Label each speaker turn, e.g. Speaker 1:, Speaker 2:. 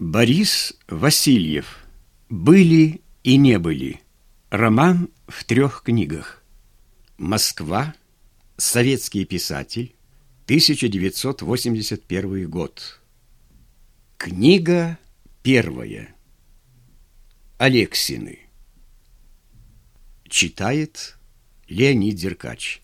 Speaker 1: Борис Васильев. Были и не были. Роман в трех книгах. Москва. Советский писатель. 1981 год. Книга первая. Алексины. Читает Леонид Деркач.